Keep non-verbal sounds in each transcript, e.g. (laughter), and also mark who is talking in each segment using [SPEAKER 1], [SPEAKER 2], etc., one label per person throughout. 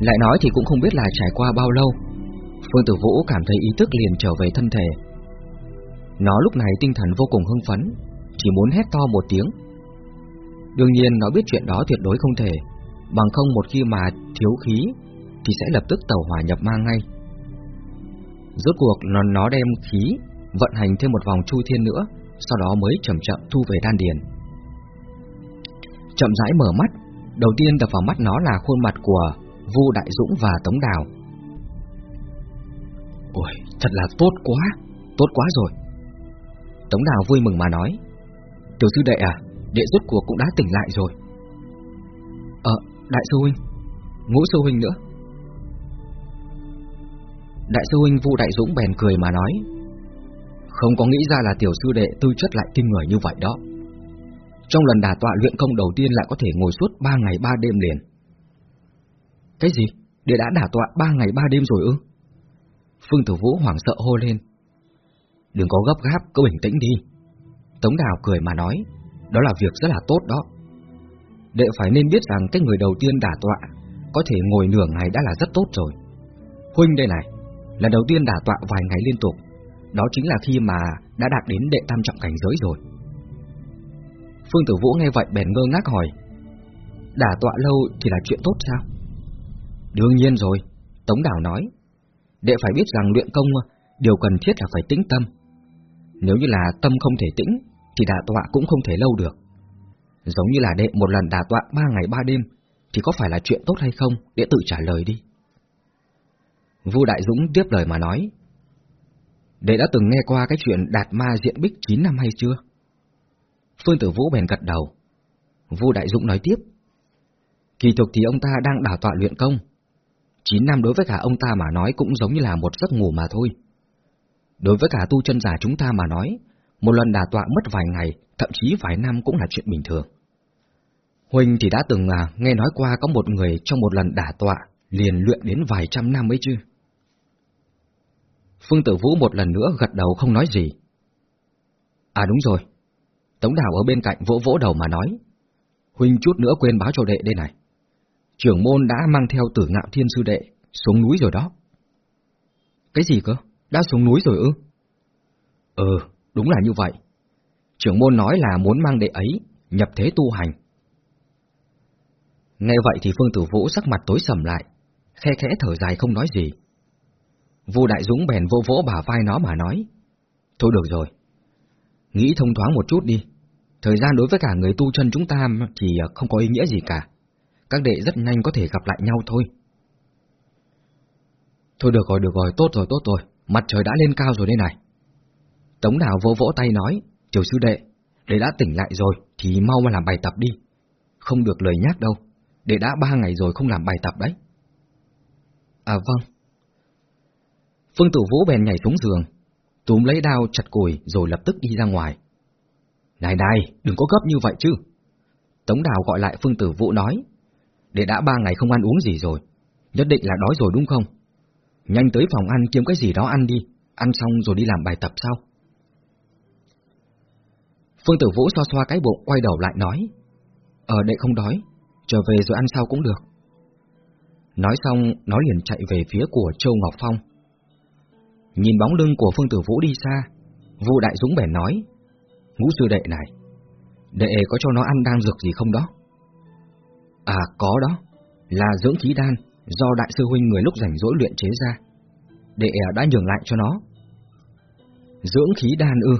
[SPEAKER 1] Lại nói thì cũng không biết là trải qua bao lâu. Phương Tử Vũ cảm thấy ý thức liền trở về thân thể. Nó lúc này tinh thần vô cùng hưng phấn Chỉ muốn hét to một tiếng. Đương nhiên nó biết chuyện đó tuyệt đối không thể Bằng không một khi mà thiếu khí Thì sẽ lập tức tàu hỏa nhập ma ngay. Rốt cuộc nó, nó đem khí Vận hành thêm một vòng chu thiên nữa Sau đó mới chậm chậm thu về đan điền. Chậm rãi mở mắt Đầu tiên đập vào mắt nó là khuôn mặt của Vu Đại Dũng và Tống Đào. Ôi, thật là tốt quá, tốt quá rồi. Tống Đào vui mừng mà nói Tiểu sư đệ à, đệ rốt cuộc cũng đã tỉnh lại rồi. Ờ, đại sư huynh Ngũ sư huynh nữa. Đại sư huynh Vu Đại Dũng bèn cười mà nói Không có nghĩ ra là tiểu sư đệ tư chất lại kinh người như vậy đó. Trong lần đả tọa luyện công đầu tiên lại có thể ngồi suốt 3 ngày 3 đêm liền. Cái gì? Đệ đã đả tọa ba ngày ba đêm rồi ư? Phương Tử Vũ hoảng sợ hô lên Đừng có gấp gáp, cứ bình tĩnh đi Tống Đào cười mà nói Đó là việc rất là tốt đó Đệ phải nên biết rằng cái người đầu tiên đả tọa Có thể ngồi nửa ngày đã là rất tốt rồi Huynh đây này Lần đầu tiên đả tọa vài ngày liên tục Đó chính là khi mà đã đạt đến đệ tam trọng cảnh giới rồi Phương Tử Vũ nghe vậy bèn ngơ ngác hỏi Đả tọa lâu thì là chuyện tốt sao? Đương nhiên rồi, Tống Đảo nói. Đệ phải biết rằng luyện công, Điều cần thiết là phải tĩnh tâm. Nếu như là tâm không thể tĩnh, Thì đả tọa cũng không thể lâu được. Giống như là đệ một lần đả tọa ba ngày ba đêm, Thì có phải là chuyện tốt hay không, Đệ tự trả lời đi. Vu Đại Dũng tiếp lời mà nói. Đệ đã từng nghe qua cái chuyện đạt ma diện bích 9 năm hay chưa? Phương Tử Vũ bèn gật đầu. Vu Đại Dũng nói tiếp. Kỳ thực thì ông ta đang đả tọa luyện công 9 năm đối với cả ông ta mà nói cũng giống như là một giấc ngủ mà thôi Đối với cả tu chân giả chúng ta mà nói, Một lần đả tọa mất vài ngày, Thậm chí vài năm cũng là chuyện bình thường Huynh thì đã từng là, nghe nói qua có một người trong một lần đả tọa liền luyện đến vài trăm năm ấy chứ. Phương Tử Vũ một lần nữa gật đầu không nói gì. À đúng rồi. Tống Đào ở bên cạnh vỗ vỗ đầu mà nói. Huynh chút nữa quên báo cho đệ đây này. Trưởng môn đã mang theo tử ngạo thiên sư đệ xuống núi rồi đó. Cái gì cơ? Đã xuống núi rồi ư? Ừ, đúng là như vậy. Trưởng môn nói là muốn mang đệ ấy nhập thế tu hành. Nghe vậy thì Phương Tử Vũ sắc mặt tối sầm lại, khe khẽ thở dài không nói gì. Vu Đại Dũng bèn vô vỗ bả vai nó mà nói, Thôi được rồi, nghĩ thông thoáng một chút đi, thời gian đối với cả người tu chân chúng ta thì không có ý nghĩa gì cả, các đệ rất nhanh có thể gặp lại nhau thôi. Thôi được rồi, được rồi, tốt rồi, tốt rồi, mặt trời đã lên cao rồi đây này. Tống Đào vỗ vỗ tay nói, tiểu sư đệ, đệ đã tỉnh lại rồi thì mau mà làm bài tập đi, không được lời nhắc đâu Đệ đã ba ngày rồi không làm bài tập đấy. À vâng. Phương Tử Vũ bèn nhảy xuống giường, túm lấy đao chặt củi rồi lập tức đi ra ngoài. Này này, đừng có gấp như vậy chứ. Tống Đào gọi lại Phương Tử Vũ nói, để đã ba ngày không ăn uống gì rồi, nhất định là đói rồi đúng không? Nhanh tới phòng ăn kiếm cái gì đó ăn đi, ăn xong rồi đi làm bài tập sau. Phương Tử Vũ xoa xoa cái bụng quay đầu lại nói, Ờ đệ không đói, trở về rồi ăn sau cũng được. Nói xong, nó liền chạy về phía của Châu Ngọc Phong. Nhìn bóng lưng của Phương Tử Vũ đi xa, Vu Đại Dũng bèn nói, ngũ sư đệ này, đệ có cho nó ăn đang dược gì không đó? À có đó, là dưỡng khí đan do đại sư huynh người lúc rảnh rỗi luyện chế ra. Đệ à, đã nhường lại cho nó. Dưỡng khí đan ư,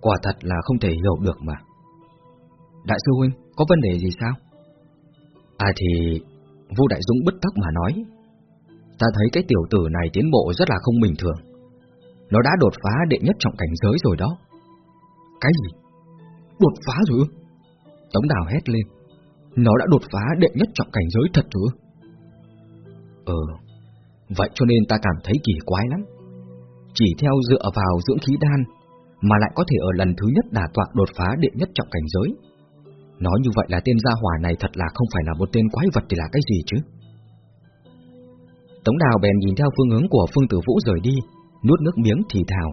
[SPEAKER 1] quả thật là không thể hiểu được mà. Đại sư huynh, có vấn đề gì sao? À thì... Vu Đại Dũng bứt tóc mà nói Ta thấy cái tiểu tử này tiến bộ rất là không bình thường Nó đã đột phá đệ nhất trọng cảnh giới rồi đó Cái gì? Đột phá rồi ư? Tống Đào hét lên nó đã đột phá đệ nhất trọng cảnh giới thật chứ? ờ, Vậy cho nên ta cảm thấy kỳ quái lắm Chỉ theo dựa vào dưỡng khí đan Mà lại có thể ở lần thứ nhất đả tọa đột phá đệ nhất trọng cảnh giới Nói như vậy là tên gia hỏa này thật là không phải là một tên quái vật thì là cái gì chứ? Tống đào bèn nhìn theo phương hướng của Phương Tử Vũ rời đi, nuốt nước miếng thì thào,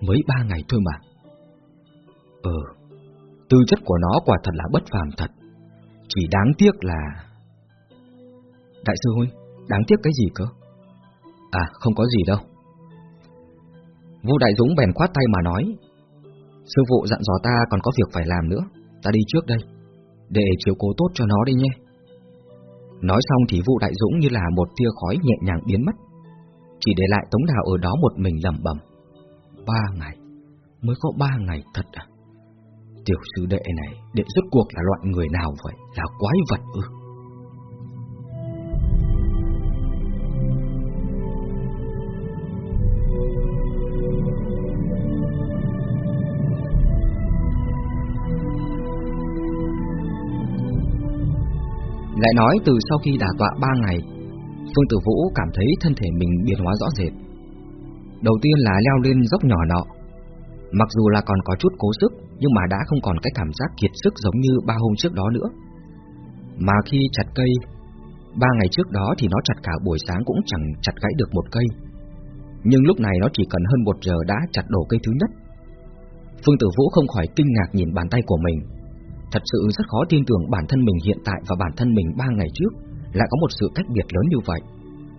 [SPEAKER 1] mới ba ngày thôi mà. ờ, tư chất của nó quả thật là bất phàm thật, chỉ đáng tiếc là... Đại sư Huynh, Đáng tiếc cái gì cơ? À, không có gì đâu. vũ Đại Dũng bèn khoát tay mà nói, sư phụ dặn dò ta còn có việc phải làm nữa, ta đi trước đây, để chiếu cố tốt cho nó đi nhé. Nói xong thì vũ Đại Dũng như là một tia khói nhẹ nhàng biến mất, chỉ để lại Tống Đào ở đó một mình lẩm bẩm. Ba ngày, mới có ba ngày thật à? Tiểu sư đệ này, đệ rốt cuộc là loại người nào vậy? Là quái vật ư? Lại nói từ sau khi đả tọa ba ngày, Phương Tử Vũ cảm thấy thân thể mình biến hóa rõ rệt. Đầu tiên là leo lên dốc nhỏ nọ. Mặc dù là còn có chút cố sức, nhưng mà đã không còn cái cảm giác kiệt sức giống như ba hôm trước đó nữa. Mà khi chặt cây, ba ngày trước đó thì nó chặt cả buổi sáng cũng chẳng chặt gãy được một cây. Nhưng lúc này nó chỉ cần hơn một giờ đã chặt đổ cây thứ nhất. Phương Tử Vũ không khỏi kinh ngạc nhìn bàn tay của mình. Thật sự rất khó tin tưởng bản thân mình hiện tại và bản thân mình ba ngày trước lại có một sự cách biệt lớn như vậy.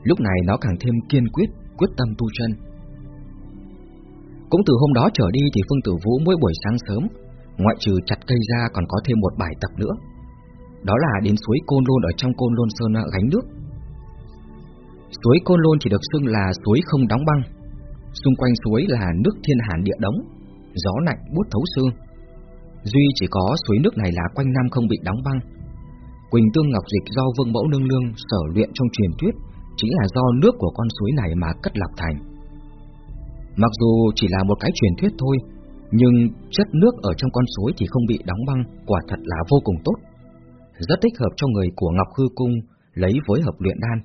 [SPEAKER 1] Lúc này nó càng thêm kiên quyết, quyết tâm tu chân. Cũng từ hôm đó trở đi thì Phương Tử Vũ mỗi buổi sáng sớm, ngoại trừ chặt cây ra còn có thêm một bài tập nữa. Đó là đến suối Côn Lôn ở trong Côn Lôn Sơn gánh nước. Suối Côn Lôn chỉ được xưng là suối không đóng băng. Xung quanh suối là nước thiên hàn địa đóng, gió lạnh buốt thấu xương. Duy chỉ có suối nước này là quanh năm không bị đóng băng. Quỳnh Tương Ngọc Dịch do Vương Mẫu Nương Nương sở luyện trong truyền thuyết chính là do nước của con suối này mà cất lọc thành. Mặc dù chỉ là một cái truyền thuyết thôi, nhưng chất nước ở trong con suối thì không bị đóng băng, quả thật là vô cùng tốt. Rất thích hợp cho người của Ngọc Hư Cung lấy với hợp luyện đan.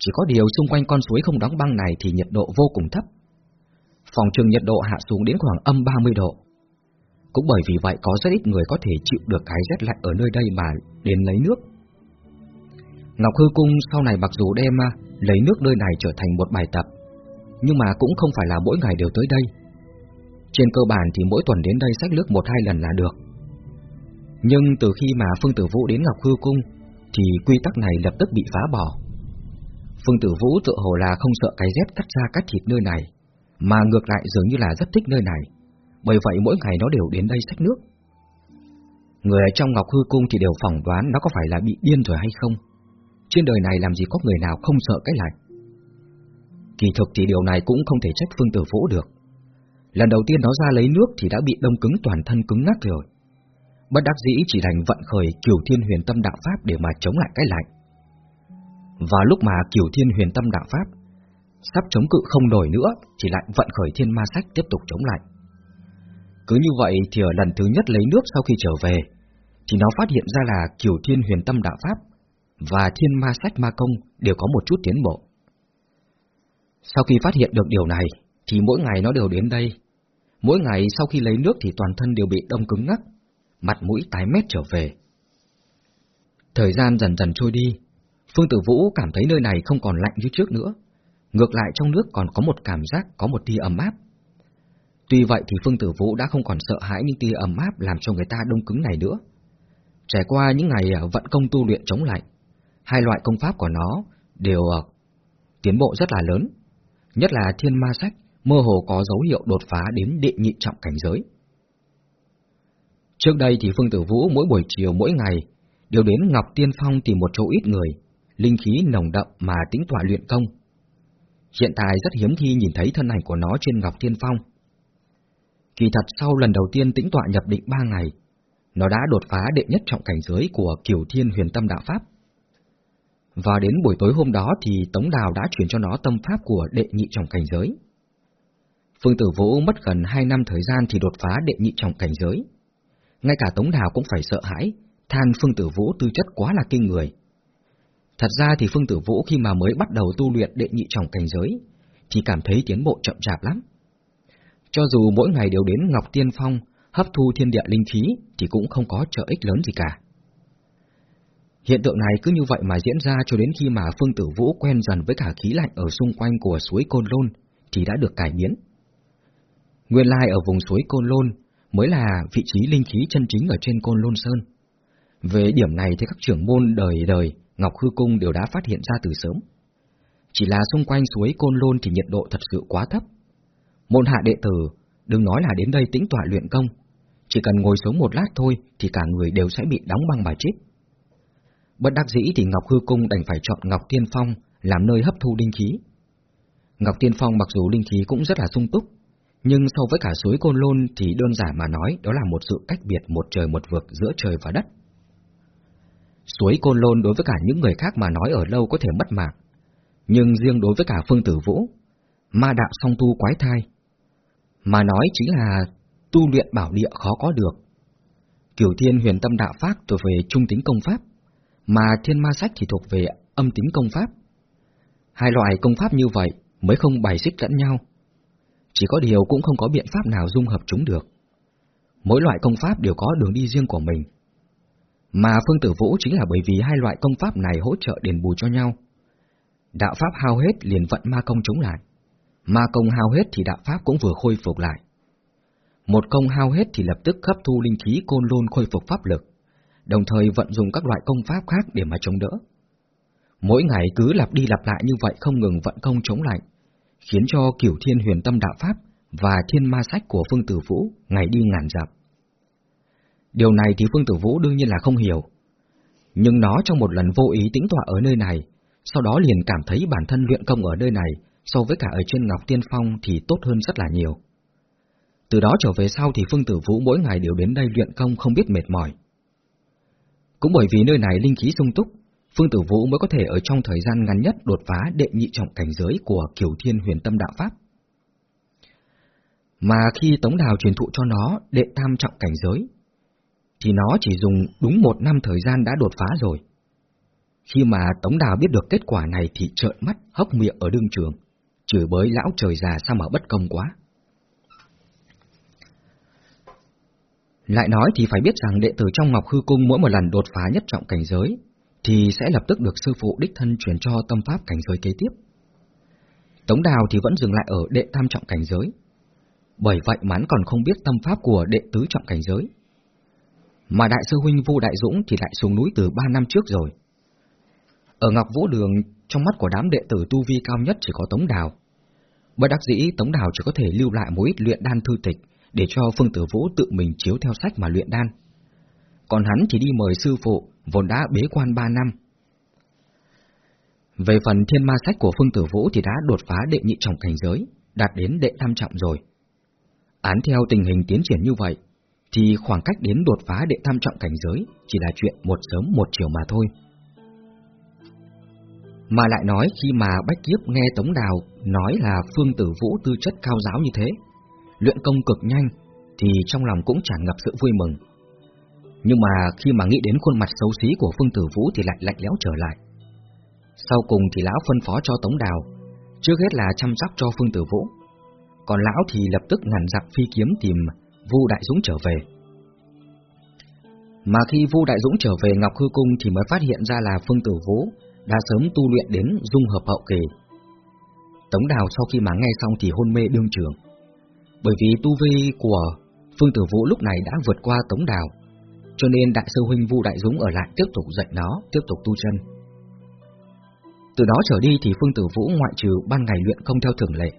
[SPEAKER 1] Chỉ có điều xung quanh con suối không đóng băng này thì nhiệt độ vô cùng thấp. Phòng trường nhiệt độ hạ xuống đến khoảng âm 30 độ. Cũng bởi vì vậy có rất ít người có thể chịu được cái rét lạnh ở nơi đây mà đến lấy nước. Ngọc Hư Cung sau này mặc dù đem à, lấy nước nơi này trở thành một bài tập, nhưng mà cũng không phải là mỗi ngày đều tới đây. Trên cơ bản thì mỗi tuần đến đây sách nước một hai lần là được. Nhưng từ khi mà Phương Tử Vũ đến Ngọc Hư Cung, thì quy tắc này lập tức bị phá bỏ. Phương Tử Vũ tự hồ là không sợ cái rét cắt ra cắt thịt nơi này, mà ngược lại dường như là rất thích nơi này, bởi vậy mỗi ngày nó đều đến đây sách nước. Người ở trong Ngọc Hư Cung thì đều phỏng đoán nó có phải là bị điên rồi hay không. Trên đời này làm gì có người nào không sợ cái lạnh. Kỳ thực thì điều này cũng không thể trách Phương Tử Vũ được. Lần đầu tiên nó ra lấy nước thì đã bị đông cứng toàn thân cứng ngắc rồi. Bất đắc dĩ chỉ đành vận khởi Kiều Thiên Huyền Tâm Đạo Pháp để mà chống lại cái lạnh. Và lúc mà Kiều Thiên Huyền Tâm Đạo Pháp sắp chống cự không nổi nữa thì lại vận khởi Thiên Ma Sách tiếp tục chống lại. Cứ như vậy thì ở lần thứ nhất lấy nước sau khi trở về, thì nó phát hiện ra là Kiều Thiên Huyền Tâm Đạo Pháp và Thiên Ma Sách Ma Công đều có một chút tiến bộ. Sau khi phát hiện được điều này, thì mỗi ngày nó đều đến đây. Mỗi ngày sau khi lấy nước thì toàn thân đều bị đông cứng ngắc, mặt mũi tái mét trở về. Thời gian dần dần trôi đi, Phương Tử Vũ cảm thấy nơi này không còn lạnh như trước nữa. Ngược lại trong nước còn có một cảm giác có một tia ấm áp. Tuy vậy thì Phương Tử Vũ đã không còn sợ hãi những tia ấm áp làm cho người ta đông cứng này nữa. Trải qua những ngày à, vận công tu luyện chống lạnh, hai loại công pháp của nó đều à, tiến bộ rất là lớn nhất là thiên ma sách, mơ hồ có dấu hiệu đột phá đến đệ nhị trọng cảnh giới. Trước đây thì Phương Tử Vũ mỗi buổi chiều mỗi ngày đều đến Ngọc Tiên Phong tìm một chỗ ít người, linh khí nồng đậm mà tính tỏa luyện công. Hiện tại rất hiếm khi nhìn thấy thân ảnh của nó trên Ngọc Tiên Phong. Kỳ thật sau lần đầu tiên tĩnh tọa nhập định ba ngày, nó đã đột phá đệ nhất trọng cảnh giới của Kiều Thiên Huyền Tâm Đạo Pháp. Và đến buổi tối hôm đó thì Tống Đào đã chuyển cho nó tâm pháp của đệ nhị trọng cảnh giới. Phương Tử Vũ mất gần 2 năm thời gian thì đột phá đệ nhị trọng cảnh giới. Ngay cả Tống Đào cũng phải sợ hãi, than Phương Tử Vũ tư chất quá là kinh người. Thật ra thì Phương Tử Vũ khi mà mới bắt đầu tu luyện đệ nhị trọng cảnh giới, thì cảm thấy tiến bộ chậm chạp lắm. Cho dù mỗi ngày đều đến Ngọc Tiên Phong, hấp thu thiên địa linh khí thì cũng không có trợ ích lớn gì cả. Hiện tượng này cứ như vậy mà diễn ra cho đến khi mà Phương Tử Vũ quen dần với cả khí lạnh ở xung quanh của suối Côn Lôn thì đã được cải biến. Nguyên lai ở vùng suối Côn Lôn mới là vị trí linh khí chân chính ở trên Côn Lôn Sơn. Về điểm này thì các trưởng môn đời đời Ngọc Hư Cung đều đã phát hiện ra từ sớm. Chỉ là xung quanh suối Côn Lôn thì nhiệt độ thật sự quá thấp. Môn hạ đệ tử, đừng nói là đến đây tĩnh tọa luyện công, chỉ cần ngồi xuống một lát thôi thì cả người đều sẽ bị đóng băng mà chết. Bất đắc dĩ thì Ngọc Hư Cung đành phải chọn Ngọc Tiên Phong làm nơi hấp thu linh khí. Ngọc Tiên Phong mặc dù linh khí cũng rất là sung túc, nhưng so với cả suối Côn Lôn thì đơn giản mà nói đó là một sự cách biệt một trời một vực giữa trời và đất. Suối Côn Lôn đối với cả những người khác mà nói ở lâu có thể mất mạng, nhưng riêng đối với cả Phương Tử Vũ, ma đạo song tu quái thai, mà nói chính là tu luyện bảo địa khó có được. Kiểu Thiên Huyền Tâm Đạo Pháp thuộc về trung tính công pháp, mà Thiên Ma Sách thì thuộc về âm tính công pháp. Hai loại công pháp như vậy mới không bài xích lẫn nhau. Chỉ có điều cũng không có biện pháp nào dung hợp chúng được. Mỗi loại công pháp đều có đường đi riêng của mình. Mà Phương Tử Vũ chính là bởi vì hai loại công pháp này hỗ trợ đền bù cho nhau. Đạo pháp hao hết liền vận ma công chống lại. Ma công hao hết thì đạo pháp cũng vừa khôi phục lại. Một công hao hết thì lập tức hấp thu linh khí côn lôn khôi phục pháp lực, đồng thời vận dụng các loại công pháp khác để mà chống đỡ. Mỗi ngày cứ lặp đi lặp lại như vậy không ngừng vận công chống lại, khiến cho kiểu thiên huyền tâm đạo pháp và thiên ma sách của Phương Tử Vũ ngày đi ngàn dặm. Điều này thì Phương Tử Vũ đương nhiên là không hiểu, nhưng nó trong một lần vô ý tĩnh tọa ở nơi này, sau đó liền cảm thấy bản thân luyện công ở nơi này so với cả ở trên Ngọc Tiên Phong thì tốt hơn rất là nhiều. Từ đó trở về sau thì Phương Tử Vũ mỗi ngày đều đến đây luyện công không biết mệt mỏi. Cũng bởi vì nơi này linh khí sung túc, Phương Tử Vũ mới có thể ở trong thời gian ngắn nhất đột phá đệ nhị trọng cảnh giới của Kiều Thiên Huyền Tâm Đạo Pháp. Mà khi Tống Đào truyền thụ cho nó đệ tam trọng cảnh giới, thì nó chỉ dùng đúng một năm thời gian đã đột phá rồi. Khi mà Tống Đào biết được kết quả này thì trợn mắt, hốc miệng ở đương trường, chửi bới lão trời già sao mà bất công quá. Lại nói thì phải biết rằng đệ tử trong Ngọc Hư Cung mỗi một lần đột phá nhất trọng cảnh giới, thì sẽ lập tức được sư phụ đích thân chuyển cho tâm pháp cảnh giới kế tiếp. Tống Đào thì vẫn dừng lại ở đệ tam trọng cảnh giới, bởi vậy mán còn không biết tâm pháp của đệ tứ trọng cảnh giới. Mà đại sư huynh Vu Đại Dũng thì lại xuống núi từ ba năm trước rồi. Ở Ngọc Vũ Đường, trong mắt của đám đệ tử tu vi cao nhất chỉ có Tống Đào. bởi đắc dĩ Tống Đào chỉ có thể lưu lại một ít luyện đan thư tịch để cho Phương Tử Vũ tự mình chiếu theo sách mà luyện đan. Còn hắn chỉ đi mời sư phụ, vốn đã bế quan ba năm. Về phần thiên ma sách của Phương Tử Vũ thì đã đột phá đệ nhị trọng cảnh giới, đạt đến đệ tam trọng rồi. Án theo tình hình tiến triển như vậy, thì khoảng cách đến đột phá đệ tam trọng cảnh giới chỉ là chuyện một sớm một chiều mà thôi. Mà lại nói khi mà Bách Kiếp nghe Tống Đào nói là Phương Tử Vũ tư chất cao giáo như thế, luyện công cực nhanh, thì trong lòng cũng tràn ngập sự vui mừng. Nhưng mà khi mà nghĩ đến khuôn mặt xấu xí của Phương Tử Vũ thì lại lạnh lẽo trở lại. Sau cùng thì lão phân phó cho Tống Đào, trước hết là chăm sóc cho Phương Tử Vũ. Còn lão thì lập tức ngàn dặm phi kiếm tìm Vu Đại Dũng trở về. Mà khi Vu Đại Dũng trở về Ngọc Hư Cung thì mới phát hiện ra là Phương Tử Vũ đã sớm tu luyện đến dung hợp hậu kỳ. Tống Đào sau khi mà nghe xong thì hôn mê đương trường. Bởi vì tu vi của Phương Tử Vũ lúc này đã vượt qua Tống Đào, cho nên đại sư huynh Vu Đại Dũng ở lại tiếp tục dạy nó, tiếp tục tu chân. Từ đó trở đi thì Phương Tử Vũ ngoại trừ ban ngày luyện không theo thường lệ,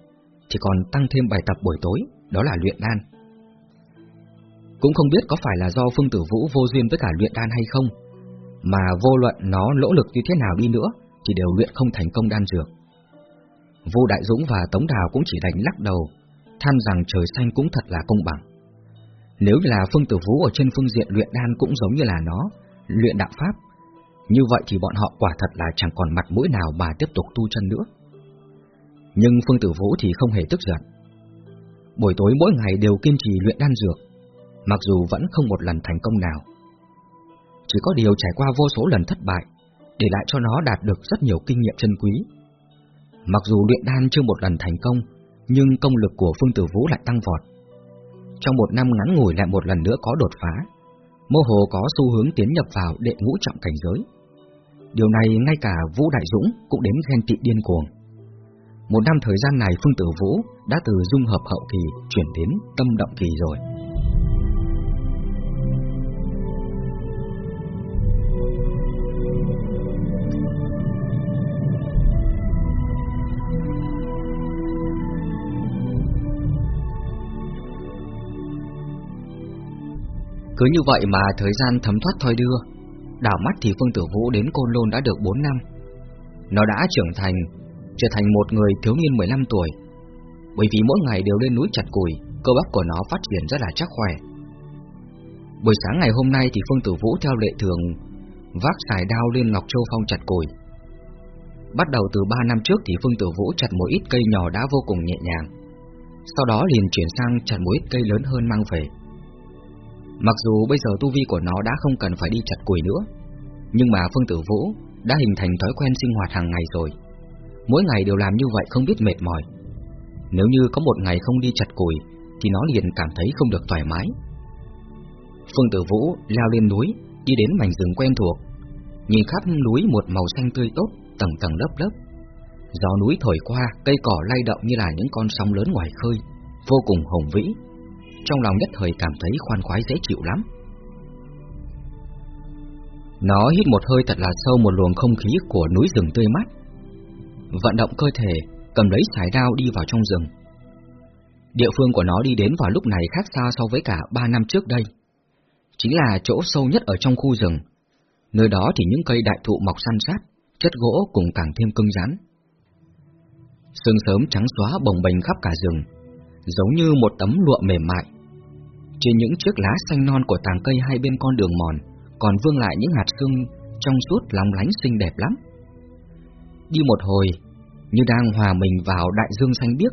[SPEAKER 1] thì còn tăng thêm bài tập buổi tối, đó là luyện đan. Cũng không biết có phải là do Phương Tử Vũ vô duyên với cả luyện đan hay không, mà vô luận nó nỗ lực như thế nào đi nữa thì đều luyện không thành công đan dược. Vô Đại Dũng và Tống Đào cũng chỉ đành lắc đầu, than rằng trời xanh cũng thật là công bằng. Nếu là Phương Tử Vũ ở trên phương diện luyện đan cũng giống như là nó, luyện đạo pháp, như vậy thì bọn họ quả thật là chẳng còn mặt mũi nào mà tiếp tục tu chân nữa. Nhưng Phương Tử Vũ thì không hề tức giận. Buổi tối mỗi ngày đều kiên trì luyện đan dược, mặc dù vẫn không một lần thành công nào. Chỉ có điều trải qua vô số lần thất bại, để lại cho nó đạt được rất nhiều kinh nghiệm chân quý. Mặc dù luyện đan chưa một lần thành công, nhưng công lực của Phương Tử Vũ lại tăng vọt. Trong một năm ngắn ngủi lại một lần nữa có đột phá, mơ hồ có xu hướng tiến nhập vào đệ ngũ trọng cảnh giới. Điều này ngay cả Vũ Đại Dũng cũng đến ghen tị điên cuồng. Một năm thời gian này Phương Tử Vũ đã từ dung hợp hậu kỳ chuyển đến tâm động kỳ rồi. Cứ như vậy mà thời gian thấm thoát thoi đưa, Đảo mắt thì Phương Tử Vũ đến Côn Lôn đã được 4 năm. Nó đã trưởng thành, Trở thành một người thiếu niên 15 tuổi. Bởi vì mỗi ngày đều lên núi chặt củi, Cơ bắp của nó phát triển rất là chắc khỏe. Buổi sáng ngày hôm nay thì Phương Tử Vũ theo lệ thường, Vác xài đao lên Ngọc Châu Phong chặt củi. Bắt đầu từ 3 năm trước thì Phương Tử Vũ chặt một ít cây nhỏ đã vô cùng nhẹ nhàng. Sau đó liền chuyển sang chặt một ít cây lớn hơn mang về. Mặc dù bây giờ tu vi của nó đã không cần phải đi chặt củi nữa, Nhưng mà Phương Tử Vũ đã hình thành thói quen sinh hoạt hàng ngày rồi. Mỗi ngày đều làm như vậy không biết mệt mỏi. Nếu như có một ngày không đi chặt củi Thì nó liền cảm thấy không được thoải mái. Phương Tử Vũ leo lên núi, Đi đến mảnh rừng quen thuộc. Nhìn khắp núi một màu xanh tươi tốt, Tầng tầng lớp lớp. Gió núi thổi qua, Cây cỏ lay động như là những con sóng lớn ngoài khơi, Vô cùng hùng vĩ trong lòng nhất thời cảm thấy khoan khoái dễ chịu lắm. Nó hít một hơi thật là sâu một luồng không khí của núi rừng tươi mát. Vận động cơ thể, cầm lấy sải đao đi vào trong rừng. Địa phương của nó đi đến vào lúc này khác xa so với cả ba năm trước đây. Chính là chỗ sâu nhất ở trong khu rừng. Nơi đó thì những cây đại thụ mọc săn sát, chất gỗ cũng càng thêm cứng rắn. Sương sớm trắng xóa bồng bềnh khắp cả rừng, giống như một tấm lụa mềm mại. Trên những chiếc lá xanh non của tàng cây hai bên con đường mòn, còn vương lại những hạt sương trong suốt lóng lánh xinh đẹp lắm. Đi một hồi, như đang hòa mình vào đại dương xanh biếc,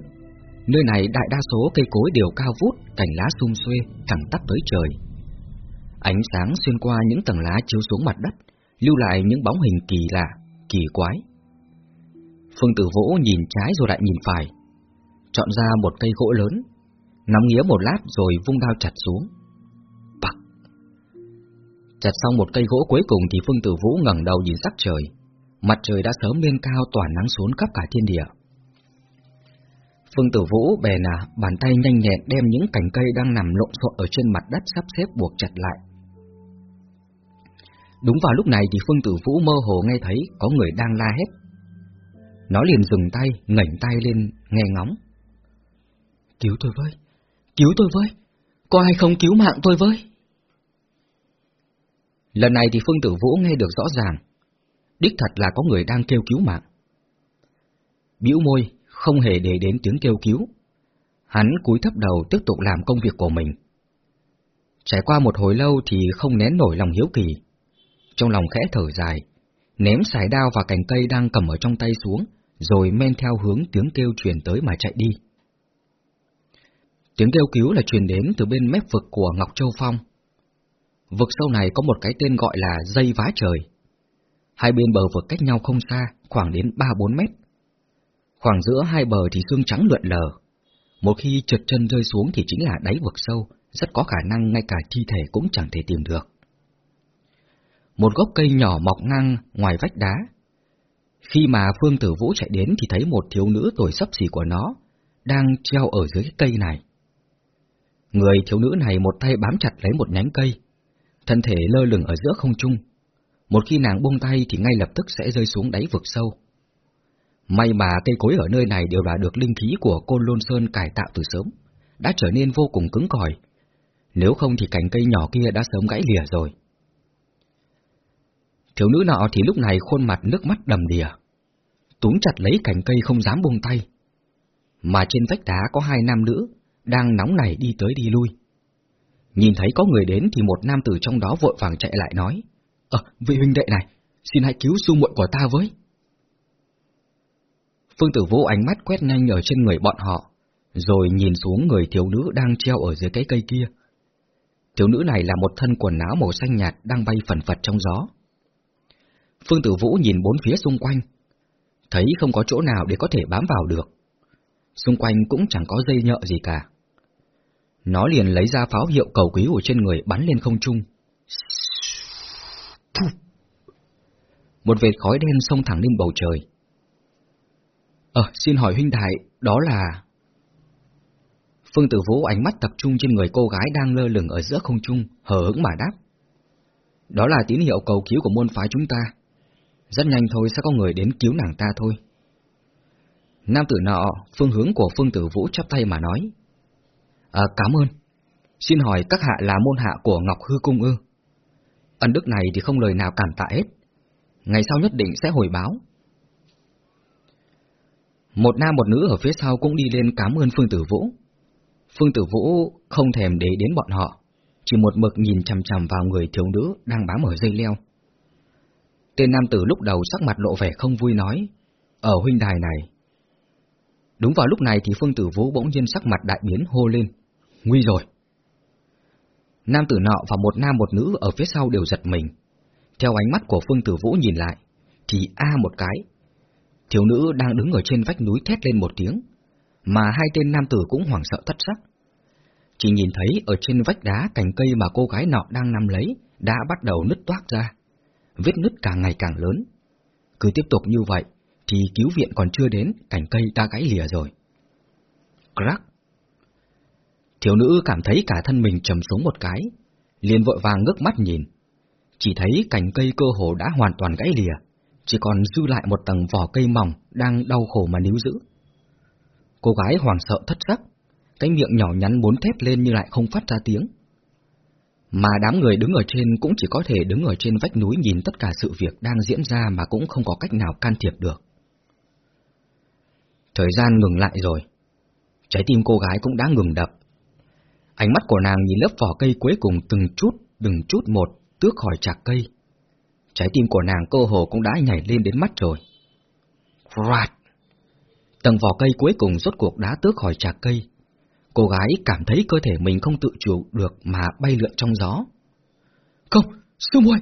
[SPEAKER 1] nơi này đại đa số cây cối đều cao vút, cành lá sum xuê, thẳng tắp tới trời. Ánh sáng xuyên qua những tầng lá chiếu xuống mặt đất, lưu lại những bóng hình kỳ lạ, kỳ quái. Phương Tử Vũ nhìn trái rồi lại nhìn phải, chọn ra một cây gỗ lớn, nắm nghĩa một lát rồi vung đao chặt xuống. Bạc! Chặt xong một cây gỗ cuối cùng thì Phương Tử Vũ ngẩng đầu nhìn sắc trời, mặt trời đã sớm lên cao tỏa nắng xuống khắp cả thiên địa. Phương Tử Vũ bè nà bàn tay nhanh nhẹn đem những cành cây đang nằm lộn xộn ở trên mặt đất sắp xếp buộc chặt lại. Đúng vào lúc này thì Phương Tử Vũ mơ hồ nghe thấy có người đang la hét. Nó liền dừng tay, ngẩng tay lên, nghe ngóng. Cứu tôi với, cứu tôi với, có ai không cứu mạng tôi với? Lần này thì Phương Tử Vũ nghe được rõ ràng, đích thật là có người đang kêu cứu mạng. Bĩu môi, không hề để đến tiếng kêu cứu. Hắn cúi thấp đầu tiếp tục làm công việc của mình. Trải qua một hồi lâu thì không nén nổi lòng hiếu kỳ. Trong lòng khẽ thở dài, ném sải đao và cành cây đang cầm ở trong tay xuống, rồi men theo hướng tiếng kêu truyền tới mà chạy đi. Tiếng kêu cứu là truyền đến từ bên mép vực của Ngọc Châu Phong. Vực sâu này có một cái tên gọi là dây vá trời. Hai bên bờ vực cách nhau không xa, khoảng đến 3-4 mét. Khoảng giữa hai bờ thì xương trắng lượn lờ. Một khi trượt chân rơi xuống thì chính là đáy vực sâu, rất có khả năng ngay cả thi thể cũng chẳng thể tìm được. Một gốc cây nhỏ mọc ngang ngoài vách đá. Khi mà Phương Tử Vũ chạy đến thì thấy một thiếu nữ tuổi sấp xỉ của nó đang treo ở dưới cây này. Người thiếu nữ này một tay bám chặt lấy một nhánh cây, thân thể lơ lửng ở giữa không trung. Một khi nàng buông tay thì ngay lập tức sẽ rơi xuống đáy vực sâu. May mà cây cối ở nơi này đều là được linh khí của Côn Lôn Sơn cải tạo từ sớm, đã trở nên vô cùng cứng cỏi. Nếu không thì cành cây nhỏ kia đã sớm gãy lìa rồi. Thiếu nữ nọ thì lúc này khuôn mặt nước mắt đầm đìa, túm chặt lấy cành cây không dám buông tay. Mà trên vách đá có hai nam nữ đang nóng nảy đi tới đi lui. Nhìn thấy có người đến thì một nam tử trong đó vội vàng chạy lại nói, Ờ, vị huynh đệ này, xin hãy cứu su muội của ta với. Phương Tử Vũ ánh mắt quét nhanh ở trên người bọn họ, rồi nhìn xuống người thiếu nữ đang treo ở dưới cái cây kia. Thiếu nữ này là một thân quần áo màu xanh nhạt đang bay phần phật trong gió. Phương Tử Vũ nhìn bốn phía xung quanh, thấy không có chỗ nào để có thể bám vào được. Xung quanh cũng chẳng có dây nhợ gì cả. Nó liền lấy ra pháo hiệu cầu cứu ở trên người bắn lên không trung. Một vệt khói đen xông thẳng lên bầu trời. Ờ, xin hỏi huynh đại, đó là... Phương Tử Vũ ánh mắt tập trung trên người cô gái đang lơ lửng ở giữa không trung, hờ hững mà đáp. Đó là tín hiệu cầu cứu của môn phái chúng ta. Rất nhanh thôi sẽ có người đến cứu nàng ta thôi. Nam tử nọ, phương hướng của Phương Tử Vũ chắp tay mà nói. À, cảm ơn. Xin hỏi các hạ là môn hạ của Ngọc Hư Cung ư? Ân đức này thì không lời nào cảm tạ hết. Ngày sau nhất định sẽ hồi báo. Một nam một nữ ở phía sau cũng đi lên cảm ơn Phương Tử Vũ. Phương Tử Vũ không thèm để đến bọn họ, chỉ một mực nhìn chằm chằm vào người thiếu nữ đang bám ở dây leo. Tên nam tử lúc đầu sắc mặt lộ vẻ không vui nói, ở huynh đài này. Đúng vào lúc này thì Phương Tử Vũ bỗng nhiên sắc mặt đại biến hô lên, nguy rồi. Nam tử nọ và một nam một nữ ở phía sau đều giật mình. Theo ánh mắt của Phương Tử Vũ nhìn lại, thì A một cái. Thiếu nữ đang đứng ở trên vách núi thét lên một tiếng, mà hai tên nam tử cũng hoảng sợ thất sắc. Chỉ nhìn thấy ở trên vách đá cành cây mà cô gái nọ đang nằm lấy đã bắt đầu nứt toác ra. Vết nứt càng ngày càng lớn. Cứ tiếp tục như vậy, thì cứu viện còn chưa đến, cành cây đã gãy lìa rồi. Crack! Thiếu nữ cảm thấy cả thân mình trầm xuống một cái, liền vội vàng ngước mắt nhìn. Chỉ thấy cành cây cơ hồ đã hoàn toàn gãy lìa, chỉ còn dư lại một tầng vỏ cây mỏng đang đau khổ mà níu giữ. Cô gái hoàng sợ thất sắc, cái miệng nhỏ nhắn muốn thét lên nhưng lại không phát ra tiếng. Mà đám người đứng ở trên cũng chỉ có thể đứng ở trên vách núi nhìn tất cả sự việc đang diễn ra mà cũng không có cách nào can thiệp được. Thời gian ngừng lại rồi. Trái tim cô gái cũng đã ngừng đập. Ánh mắt của nàng nhìn lớp vỏ cây cuối cùng từng chút, từng chút một, tước khỏi chạc cây. Trái tim của nàng cơ hồ cũng đã nhảy lên đến mắt rồi. Rạt! Tầng vỏ cây cuối cùng rốt cuộc đã tước khỏi chạc cây. Cô gái cảm thấy cơ thể mình không tự chủ được mà bay lượn trong gió. Không, sư muội,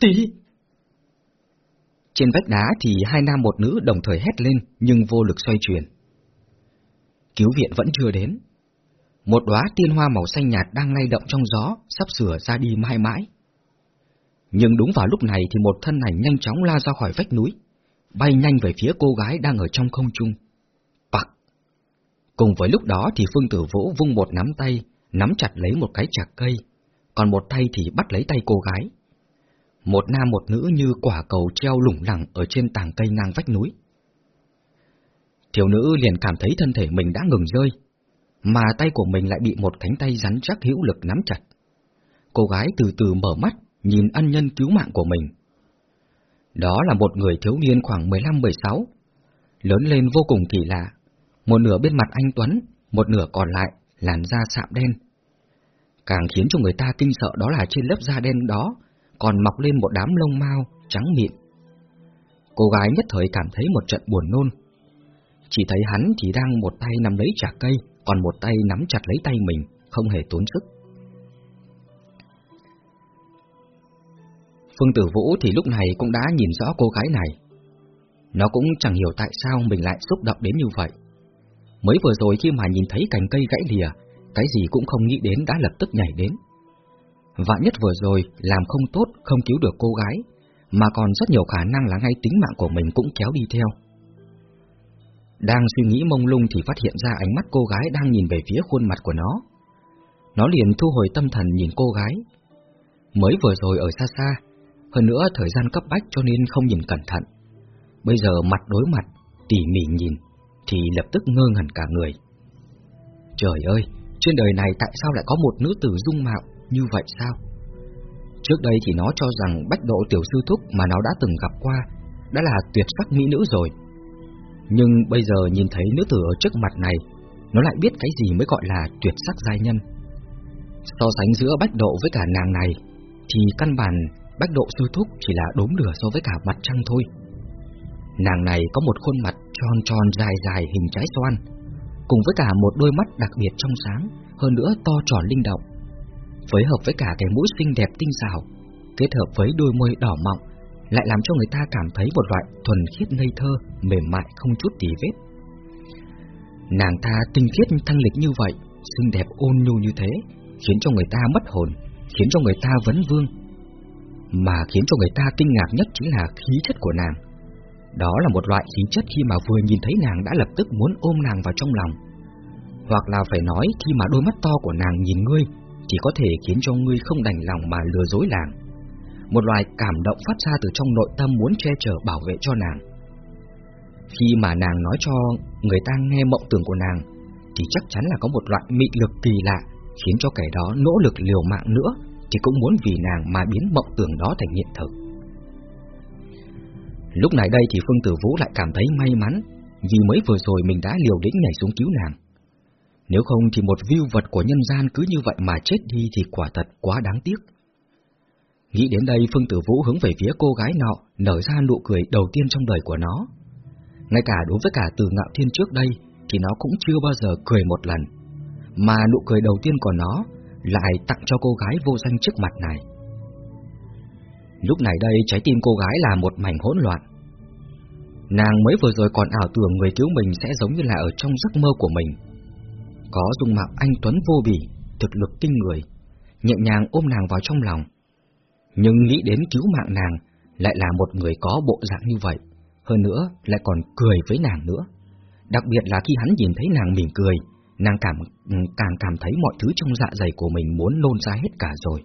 [SPEAKER 1] tỷ! Trên vách đá thì hai nam một nữ đồng thời hét lên nhưng vô lực xoay chuyển. Cứu viện vẫn chưa đến. Một đóa tiên hoa màu xanh nhạt đang lay động trong gió, sắp sửa ra đi mãi mãi. Nhưng đúng vào lúc này thì một thân ảnh nhanh chóng la ra khỏi vách núi, bay nhanh về phía cô gái đang ở trong không trung. Bạc! Cùng với lúc đó thì Phương Tử Vũ vung một nắm tay, nắm chặt lấy một cái chạc cây, còn một tay thì bắt lấy tay cô gái. Một nam một nữ như quả cầu treo lủng lẳng ở trên tảng cây ngang vách núi. Thiếu nữ liền cảm thấy thân thể mình đã ngừng rơi, mà tay của mình lại bị một cánh tay rắn chắc hữu lực nắm chặt. Cô gái từ từ mở mắt, nhìn ân nhân cứu mạng của mình. Đó là một người thiếu niên khoảng 15-16, lớn lên vô cùng kỳ lạ, một nửa bên mặt anh Tuấn, một nửa còn lại làn da sạm đen. Càng khiến cho người ta kinh sợ đó là trên lớp da đen đó còn mọc lên một đám lông mao trắng mịn. Cô gái nhất thời cảm thấy một trận buồn nôn. Chỉ thấy hắn chỉ đang một tay nắm lấy chả cây, còn một tay nắm chặt lấy tay mình, không hề tốn sức. Phương Tử Vũ thì lúc này cũng đã nhìn rõ cô gái này. Nó cũng chẳng hiểu tại sao mình lại xúc động đến như vậy. Mới vừa rồi khi mà nhìn thấy cành cây gãy lìa, cái gì cũng không nghĩ đến đã lập tức nhảy đến. Vạn nhất vừa rồi làm không tốt không cứu được cô gái, mà còn rất nhiều khả năng là ngay tính mạng của mình cũng kéo đi theo. Đang suy nghĩ mông lung thì phát hiện ra ánh mắt cô gái đang nhìn về phía khuôn mặt của nó. Nó liền thu hồi tâm thần nhìn cô gái. Mới vừa rồi ở xa xa, hơn nữa thời gian cấp bách cho nên không nhìn cẩn thận. Bây giờ mặt đối mặt, tỉ mỉ nhìn, thì lập tức ngơ ngẩn cả người. Trời ơi, trên đời này tại sao lại có một nữ tử dung mạo như vậy sao? Trước đây thì nó cho rằng bách độ tiểu sư thúc mà nó đã từng gặp qua đã là tuyệt sắc mỹ nữ rồi. Nhưng bây giờ nhìn thấy nữ tử ở trước mặt này, nó lại biết cái gì mới gọi là tuyệt sắc giai nhân. So sánh giữa bách độ với cả nàng này, thì căn bản bách độ sư thúc chỉ là đốm lửa so với cả mặt trăng thôi. Nàng này có một khuôn mặt tròn tròn dài dài hình trái xoan, cùng với cả một đôi mắt đặc biệt trong sáng, hơn nữa to tròn linh động. Phối hợp với cả cái mũi xinh đẹp tinh xảo, kết hợp với đôi môi đỏ mọng, lại làm cho người ta cảm thấy một loại thuần khiết ngây thơ, mềm mại không chút tì vết. Nàng ta tinh khiết thanh lịch như vậy, xinh đẹp ôn nhu như thế, khiến cho người ta mất hồn, khiến cho người ta vấn vương. Mà khiến cho người ta kinh ngạc nhất chính là khí chất của nàng. Đó là một loại khí chất khi mà vừa nhìn thấy nàng đã lập tức muốn ôm nàng vào trong lòng. Hoặc là phải nói khi mà đôi mắt to của nàng nhìn ngươi, chỉ có thể khiến cho ngươi không đành lòng mà lừa dối nàng. Một loại cảm động phát ra từ trong nội tâm muốn che chở bảo vệ cho nàng. Khi mà nàng nói cho người ta nghe mộng tưởng của nàng, thì chắc chắn là có một loại mị lực kỳ lạ khiến cho kẻ đó nỗ lực liều mạng nữa thì cũng muốn vì nàng mà biến mộng tưởng đó thành hiện thực. Lúc này đây thì Phương Tử Vũ lại cảm thấy may mắn vì mới vừa rồi mình đã liều lĩnh nhảy xuống cứu nàng. Nếu không thì một view vật của nhân gian cứ như vậy mà chết đi thì quả thật quá đáng tiếc. Nghĩ đến đây, Phương Tử Vũ hướng về phía cô gái nọ, nở ra nụ cười đầu tiên trong đời của nó. Ngay cả đối với cả từ ngạo thiên trước đây, thì nó cũng chưa bao giờ cười một lần. Mà nụ cười đầu tiên của nó lại tặng cho cô gái vô danh trước mặt này. Lúc này đây, trái tim cô gái là một mảnh hỗn loạn. Nàng mới vừa rồi còn ảo tưởng người cứu mình sẽ giống như là ở trong giấc mơ của mình. Có dung mạo anh Tuấn vô bỉ, thực lực kinh người, nhẹ nhàng ôm nàng vào trong lòng. Nhưng nghĩ đến cứu mạng nàng lại là một người có bộ dạng như vậy, hơn nữa lại còn cười với nàng nữa. Đặc biệt là khi hắn nhìn thấy nàng mỉm cười, nàng cảm càng cảm thấy mọi thứ trong dạ dày của mình muốn nôn ra hết cả rồi.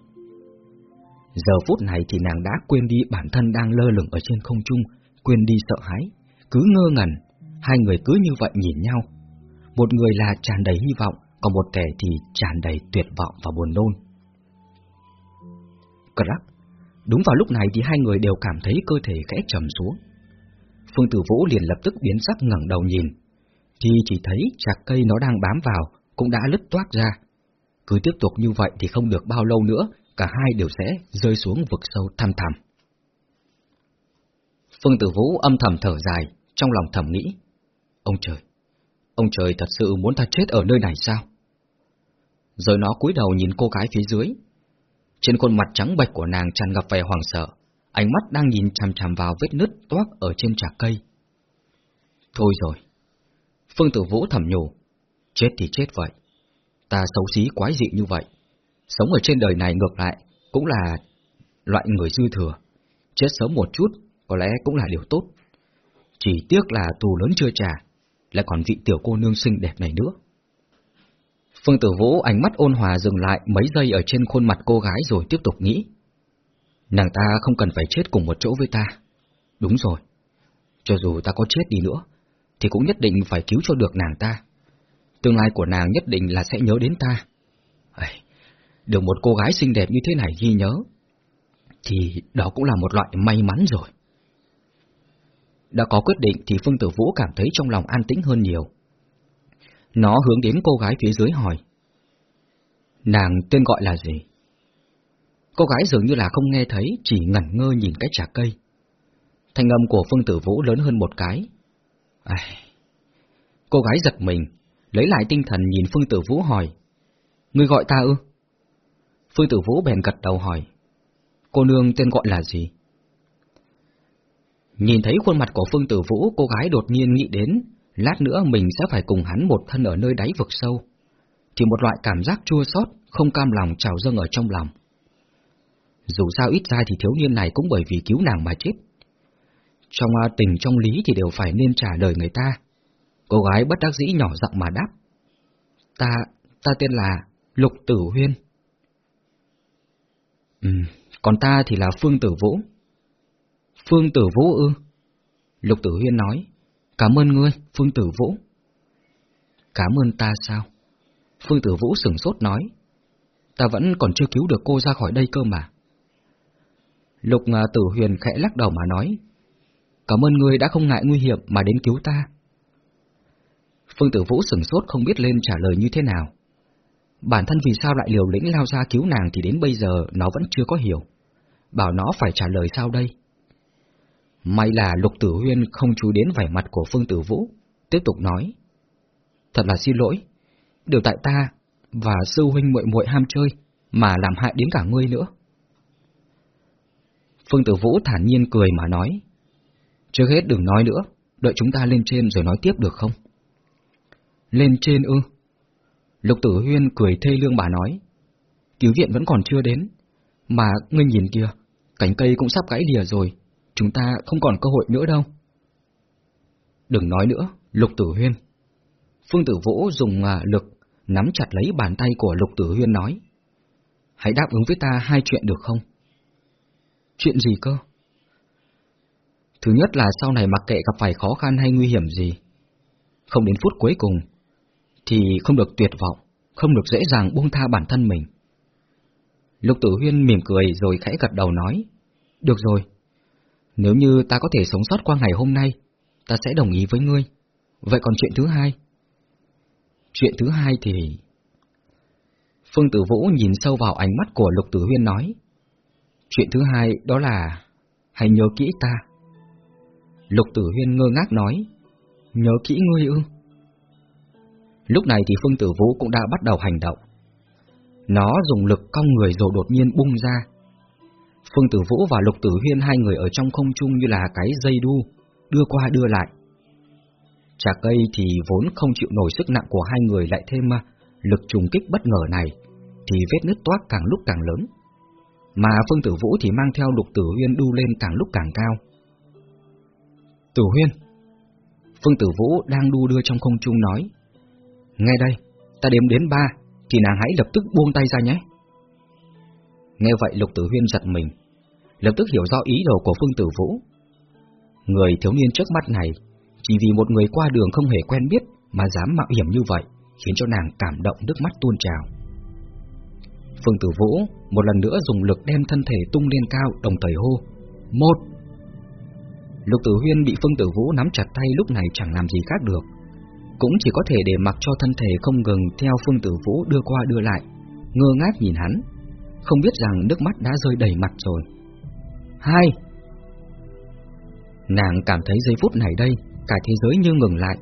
[SPEAKER 1] Giờ phút này thì nàng đã quên đi bản thân đang lơ lửng ở trên không trung, quên đi sợ hãi, cứ ngơ ngẩn, hai người cứ như vậy nhìn nhau. Một người là tràn đầy hy vọng, còn một kẻ thì tràn đầy tuyệt vọng và buồn nôn. Crack, đúng vào lúc này thì hai người đều cảm thấy cơ thể khẽ trầm xuống. Phương Tử Vũ liền lập tức biến sắc ngẩng đầu nhìn, thì chỉ thấy chạc cây nó đang bám vào cũng đã lứt toát ra. Cứ tiếp tục như vậy thì không được bao lâu nữa, cả hai đều sẽ rơi xuống vực sâu thăm thẳm. Phương Tử Vũ âm thầm thở dài, trong lòng thầm nghĩ. Ông trời, ông trời thật sự muốn ta chết ở nơi này sao? Rồi nó cúi đầu nhìn cô gái phía dưới. Trên khuôn mặt trắng bệch của nàng tràn ngập vẻ hoàng sợ, ánh mắt đang nhìn chằm chằm vào vết nứt toát ở trên trà cây. Thôi rồi. Phương Tử Vũ thầm nhủ, chết thì chết vậy. Ta xấu xí quái dị như vậy. Sống ở trên đời này ngược lại cũng là loại người dư thừa. Chết sớm một chút có lẽ cũng là điều tốt. Chỉ tiếc là tù lớn chưa trả, lại còn vị tiểu cô nương xinh đẹp này nữa. Phương Tử Vũ ánh mắt ôn hòa dừng lại mấy giây ở trên khuôn mặt cô gái rồi tiếp tục nghĩ. Nàng ta không cần phải chết cùng một chỗ với ta. Đúng rồi, cho dù ta có chết đi nữa, thì cũng nhất định phải cứu cho được nàng ta. Tương lai của nàng nhất định là sẽ nhớ đến ta. Ây, được một cô gái xinh đẹp như thế này ghi nhớ, thì đó cũng là một loại may mắn rồi. Đã có quyết định thì Phương Tử Vũ cảm thấy trong lòng an tĩnh hơn nhiều. Nó hướng đến cô gái phía dưới hỏi. Nàng tên gọi là gì? Cô gái dường như là không nghe thấy, chỉ ngẩn ngơ nhìn cái trà cây. Thanh âm của Phương Tử Vũ lớn hơn một cái. Ai... cô gái giật mình, lấy lại tinh thần nhìn Phương Tử Vũ hỏi. Ngươi gọi ta ư? Phương Tử Vũ bèn gật đầu hỏi. Cô nương tên gọi là gì? Nhìn thấy khuôn mặt của Phương Tử Vũ, cô gái đột nhiên nghĩ đến, lát nữa mình sẽ phải cùng hắn một thân ở nơi đáy vực sâu. Thì một loại cảm giác chua xót, không cam lòng trào dâng ở trong lòng. Dù sao ít ra thì thiếu niên này cũng bởi vì cứu nàng mà chết. Trong à, tình trong lý thì đều phải nên trả lời người ta. Cô gái bất đắc dĩ nhỏ giọng mà đáp. Ta, ta tên là Lục Tử Huyên. Ừ, còn ta thì là Phương Tử Vũ. Phương Tử Vũ ư? Lục Tử Huyên nói, cảm ơn ngươi, Phương Tử Vũ. Cảm ơn ta sao? Phương Tử Vũ sửng sốt nói, ta vẫn còn chưa cứu được cô ra khỏi đây cơ mà. Lục à, Tử Huyền khẽ lắc đầu mà nói, cảm ơn ngươi đã không ngại nguy hiểm mà đến cứu ta. Phương Tử Vũ sửng sốt không biết lên trả lời như thế nào. Bản thân vì sao lại liều lĩnh lao ra cứu nàng thì đến bây giờ nó vẫn chưa có hiểu. Bảo nó phải trả lời sao đây? May là Lục Tử Huyên không chú đến vẻ mặt của Phương Tử Vũ, tiếp tục nói. Thật là xin lỗi, đều tại ta và sư huynh muội muội ham chơi mà làm hại đến cả ngươi nữa. Phương Tử Vũ thản nhiên cười mà nói. Trước hết đừng nói nữa, đợi chúng ta lên trên rồi nói tiếp được không? Lên trên ư? Lục Tử Huyên cười thê lương bà nói. Cứu viện vẫn còn chưa đến, mà ngươi nhìn kìa, cánh cây cũng sắp gãy lìa rồi, chúng ta không còn cơ hội nữa đâu. Đừng nói nữa, Lục Tử Huyên. Phương Tử Vũ dùng à, lực nắm chặt lấy bàn tay của Lục Tử Huyên nói. Hãy đáp ứng với ta hai chuyện được không? Chuyện gì cơ? Thứ nhất là sau này mặc kệ gặp phải khó khăn hay nguy hiểm gì, không đến phút cuối cùng, thì không được tuyệt vọng, không được dễ dàng buông tha bản thân mình. Lục Tử Huyên mỉm cười rồi khẽ gật đầu nói, được rồi, nếu như ta có thể sống sót qua ngày hôm nay, ta sẽ đồng ý với ngươi. Vậy còn chuyện thứ hai? Chuyện thứ hai thì... Phương Tử Vũ nhìn sâu vào ánh mắt của Lục Tử Huyên nói, chuyện thứ hai đó là hãy nhớ kỹ ta. Lục Tử Huyên ngơ ngác nói, nhớ kỹ ngươi ư? Lúc này thì Phương Tử Vũ cũng đã bắt đầu hành động. Nó dùng lực cong người rồi đột nhiên bung ra. Phương Tử Vũ và Lục Tử Huyên hai người ở trong không trung như là cái dây đu, đưa qua đưa lại. Trà cây thì vốn không chịu nổi sức nặng của hai người lại thêm mà lực trùng kích bất ngờ này, thì vết nứt toát càng lúc càng lớn. Mà Phương Tử Vũ thì mang theo Lục Tử Huyên đu lên càng lúc càng cao. Tử Huyên Phương Tử Vũ đang đu đưa trong không trung nói Ngay đây, ta đếm đến ba Thì nàng hãy lập tức buông tay ra nhé Nghe vậy Lục Tử Huyên giật mình Lập tức hiểu rõ ý đồ của Phương Tử Vũ. Người thiếu niên trước mắt này, Chỉ vì một người qua đường không hề quen biết Mà dám mạo hiểm như vậy, Khiến cho nàng cảm động nước mắt tuôn trào. Phương Tử Vũ một lần nữa dùng lực đem thân thể tung lên cao, đồng thời hô, Một! Lục Tử Huyên bị Phương Tử Vũ nắm chặt tay, lúc này chẳng làm gì khác được. Cũng chỉ có thể để mặc cho thân thể không ngừng theo Phương Tử Vũ đưa qua đưa lại, Ngơ ngác nhìn hắn. Không biết rằng nước mắt đã rơi đầy mặt rồi. Hai. Nàng cảm thấy giây phút này đây Cả thế giới như ngừng lại.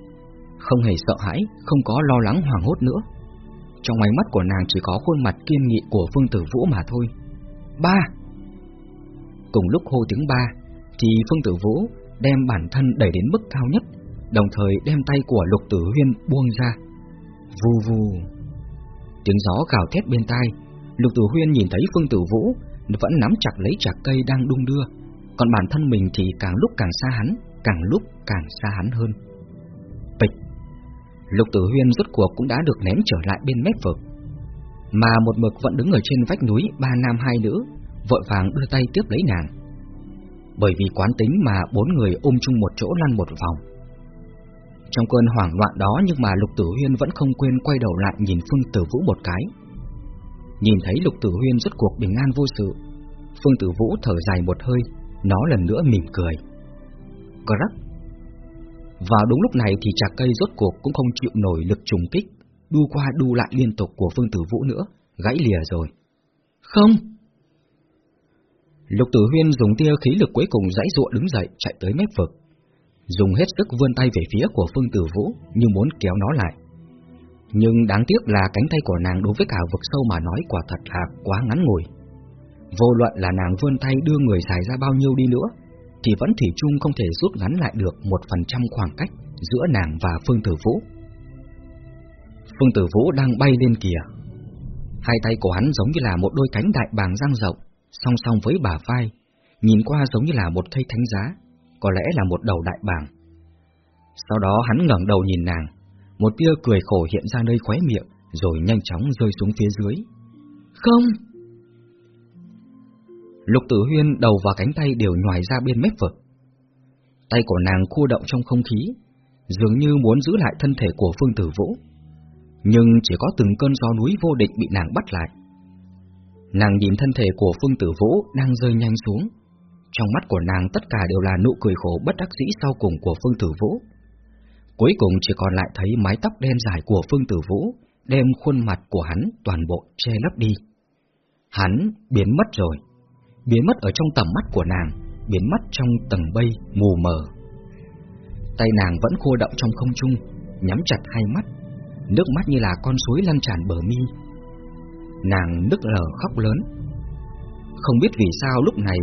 [SPEAKER 1] Không hề sợ hãi Không có lo lắng hoảng hốt nữa. Trong ánh mắt của nàng chỉ có khuôn mặt kiên nghị của Phương Tử Vũ mà thôi. Ba. Cùng lúc hô tiếng ba thì Phương Tử Vũ đem bản thân đẩy đến mức cao nhất, đồng thời đem tay của Lục Tử Huyên buông ra. Vù vù. Tiếng gió gào thét bên tai, Lục Tử Huyên nhìn thấy Phương Tử Vũ vẫn nắm chặt lấy chặt cây đang đung đưa, còn bản thân mình thì càng lúc càng xa hắn, càng lúc càng xa hắn hơn. Bịch. Lục Tử Huyên rốt cuộc cũng đã được ném trở lại bên mép vực. Mà một mực vẫn đứng ở trên vách núi ba nam hai nữ, vội vàng đưa tay tiếp lấy nàng bởi vì quán tính mà bốn người ôm chung một chỗ lăn một vòng. Trong cơn hoảng loạn đó nhưng mà Lục Tử Huyên vẫn không quên quay đầu lại nhìn Phương Tử Vũ một cái. Nhìn thấy Lục Tử Huyên rốt cuộc bình an vô sự, Phương Tử Vũ thở dài một hơi, nó lần nữa mỉm cười. Crack! Vào đúng lúc này thì trà cây rốt cuộc cũng không chịu nổi lực trùng kích, đu qua đu lại liên tục của Phương Tử Vũ nữa, gãy lìa rồi. Không! Lục Tử Huyên dùng tia khí lực cuối cùng dãy dụa đứng dậy chạy tới mép vực, dùng hết sức vươn tay về phía của Phương Tử Vũ như muốn kéo nó lại. Nhưng đáng tiếc là cánh tay của nàng đối với cả vực sâu mà nói quả thật là quá ngắn ngủi. Vô luận là nàng vươn tay đưa người dài ra bao nhiêu đi nữa, thì vẫn thủy chung không thể rút ngắn lại được một phần trăm khoảng cách giữa nàng và Phương Tử Vũ. Phương Tử Vũ đang bay lên kìa. Hai tay của hắn giống như là một đôi cánh đại bàng răng rộng, song song với bả vai, nhìn qua giống như là một thây thánh giá, có lẽ là một đầu đại bàng. Sau đó hắn ngẩng đầu nhìn nàng, một tia cười khổ hiện ra nơi khóe miệng, rồi nhanh chóng rơi xuống phía dưới. Không! Lục tử huyên đầu và cánh tay đều nhòi ra bên mép vực. Tay của nàng khu động trong không khí, dường như muốn giữ lại thân thể của Phương Tử Vũ. Nhưng chỉ có từng cơn gió núi vô định bị nàng bắt lại. Nàng nhìn thân thể của Phương Tử Vũ đang rơi nhanh xuống. Trong mắt của nàng tất cả đều là nụ cười khổ bất đắc dĩ sau cùng của Phương Tử Vũ. Cuối cùng chỉ còn lại thấy mái tóc đen dài của Phương Tử Vũ đem khuôn mặt của hắn toàn bộ che lấp đi. Hắn biến mất rồi, biến mất ở trong tầm mắt của nàng, biến mất trong tầng mây mù mờ. Tay nàng vẫn khô động trong không trung, nhắm chặt hai mắt, nước mắt như là con suối lăn tràn bờ mi, Nàng nức nở khóc lớn Không biết vì sao lúc này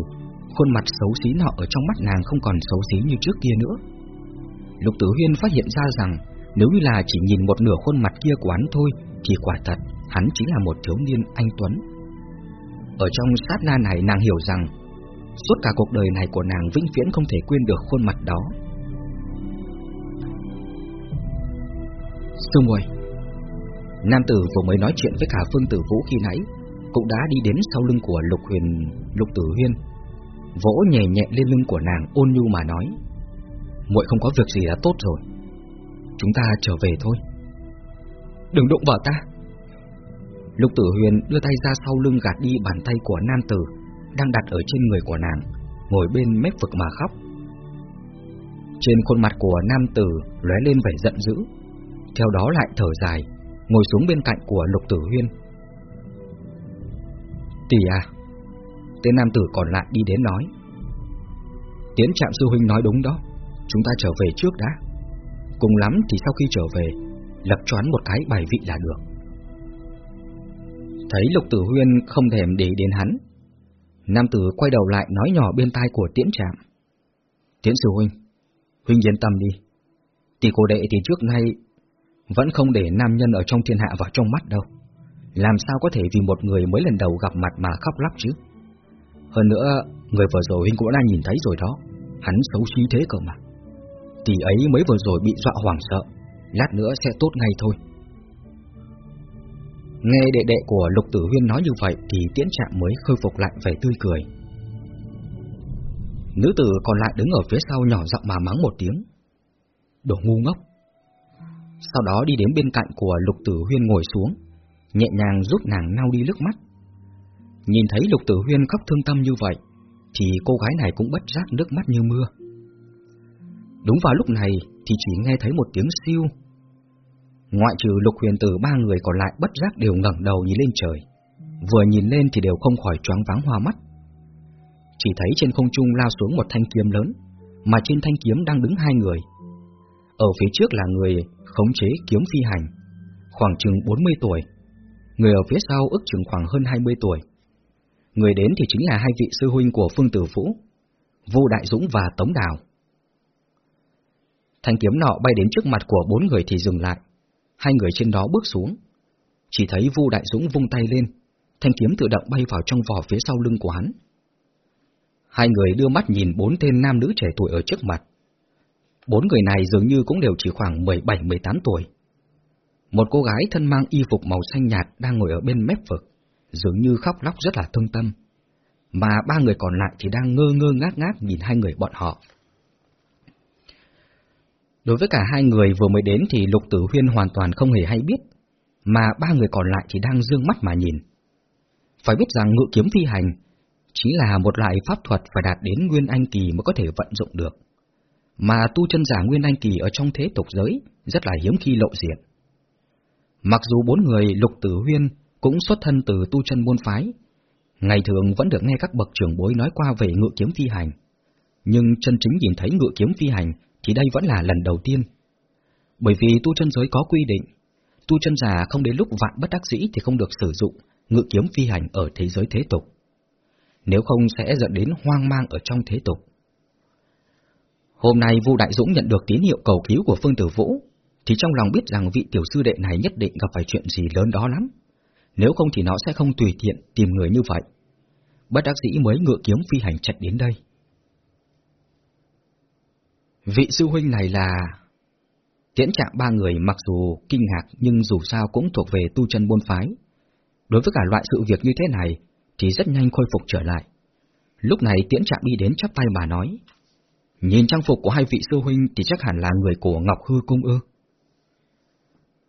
[SPEAKER 1] Khuôn mặt xấu xí nọ ở trong mắt nàng không còn xấu xí như trước kia nữa Lục Tử Huyên phát hiện ra rằng, Nếu như là chỉ nhìn một nửa khuôn mặt kia của hắn thôi, Thì quả thật, hắn chính là một thiếu niên anh Tuấn. Ở trong sát na này nàng hiểu rằng, Suốt cả cuộc đời này của nàng vĩnh viễn không thể quên được khuôn mặt đó. Sư muội, Nam tử vừa mới nói chuyện với cả Phương Tử Vũ khi nãy, Cũng đã đi đến sau lưng của Lục Huyền, Lục Tử Huyên. Vỗ nhẹ nhẹ lên lưng của nàng, ôn nhu mà nói muội không có việc gì đã tốt rồi Chúng ta trở về thôi Đừng đụng vào ta Lục Tử Huyền đưa tay ra sau lưng gạt đi bàn tay của nam tử đang đặt ở trên người của nàng, ngồi bên mép vực mà khóc. Trên khuôn mặt của nam tử lóe lên vẻ giận dữ, theo đó lại thở dài, ngồi xuống bên cạnh của Lục Tử Huyên. Tỷ à, tên nam tử còn lại đi đến nói. Tiến Trạm sư huynh nói đúng đó, chúng ta trở về trước đã. Cùng lắm thì sau khi trở về, lập choán một cái bài vị là được. Thấy Lục Tử Huyên không thèm để đến hắn, Nam tử quay đầu lại nói nhỏ bên tai của Tiễn Trạm. Tiễn sư huynh, huynh yên tâm đi. Tỷ cô đệ thì trước nay vẫn không để nam nhân ở trong thiên hạ vào trong mắt đâu. Làm sao có thể vì một người mới lần đầu gặp mặt mà khóc lóc chứ? Hơn nữa, người vừa rồi huynh cũng đã nhìn thấy rồi đó, hắn xấu xí thế cơ mà. Tỷ ấy mới vừa rồi bị dọa hoảng sợ, lát nữa sẽ tốt ngay thôi. Nghe đệ đệ của Lục Tử Huyên nói như vậy thì tiễn trạm mới khôi phục lại vẻ tươi cười. Nữ tử còn lại đứng ở phía sau nhỏ giọng mà mắng một tiếng. Đồ ngu ngốc. Sau đó đi đến bên cạnh của Lục Tử Huyên ngồi xuống, nhẹ nhàng giúp nàng nao đi nước mắt. Nhìn thấy Lục Tử Huyên khóc thương tâm như vậy, thì cô gái này cũng bất giác nước mắt như mưa. Đúng vào lúc này thì chỉ nghe thấy một tiếng siêu. Ngoại trừ lục huyền tử, ba người còn lại bất giác đều ngẩng đầu nhìn lên trời. Vừa nhìn lên thì đều không khỏi choáng váng hoa mắt. Chỉ thấy trên không trung lao xuống một thanh kiếm lớn, Mà trên thanh kiếm đang đứng hai người. Ở phía trước là người khống chế kiếm phi hành, Khoảng chừng 40 tuổi. Người ở phía sau ước chừng khoảng hơn 20 tuổi. Người đến thì chính là hai vị sư huynh của Phương Tử Vũ Vu Đại Dũng và Tống Đào. Thanh kiếm nọ bay đến trước mặt của bốn người thì dừng lại Hai người trên đó bước xuống. Chỉ thấy Vu Đại Dũng vung tay lên, thanh kiếm tự động bay vào trong vỏ phía sau lưng của hắn. Hai người đưa mắt nhìn bốn tên nam nữ trẻ tuổi ở trước mặt. Bốn người này dường như cũng đều chỉ khoảng 17-18 tuổi. Một cô gái thân mang y phục màu xanh nhạt đang ngồi ở bên mép vực, dường như khóc lóc rất là thương tâm. Mà ba người còn lại thì đang ngơ ngơ ngác ngác nhìn hai người bọn họ. Đối với cả hai người vừa mới đến thì Lục Tử Huyên hoàn toàn không hề hay biết, mà ba người còn lại chỉ đang dương mắt mà nhìn. Phải biết rằng ngự kiếm phi hành chính là một loại pháp thuật phải đạt đến Nguyên Anh Kỳ mới có thể vận dụng được, mà tu chân giả Nguyên Anh Kỳ ở trong thế tục giới rất là hiếm khi lộ diện. Mặc dù bốn người Lục Tử Huyên cũng xuất thân từ tu chân môn phái, ngày thường vẫn được nghe các bậc trưởng bối nói qua về ngự kiếm phi hành, nhưng chân chính nhìn thấy ngự kiếm phi hành thì đây vẫn là lần đầu tiên. Bởi vì tu chân giới có quy định, tu chân giả không đến lúc vạn bất đắc dĩ thì không được sử dụng ngự kiếm phi hành ở thế giới thế tục. Nếu không sẽ dẫn đến hoang mang ở trong thế tục. Hôm nay Vu Đại Dũng nhận được tín hiệu cầu cứu của Phương Tử Vũ, thì trong lòng biết rằng vị tiểu sư đệ này nhất định gặp phải chuyện gì lớn đó lắm. Nếu không thì nó sẽ không tùy tiện tìm người như vậy. Bất đắc dĩ mới ngựa kiếm phi hành chạy đến đây. Vị sư huynh này là... Tiễn trạng ba người mặc dù kinh ngạc nhưng dù sao cũng thuộc về tu chân môn phái. Đối với cả loại sự việc như thế này thì rất nhanh khôi phục trở lại. Lúc này tiễn trạng đi đến chắp tay bà nói. Nhìn trang phục của hai vị sư huynh thì chắc hẳn là người của Ngọc Hư Cung ư.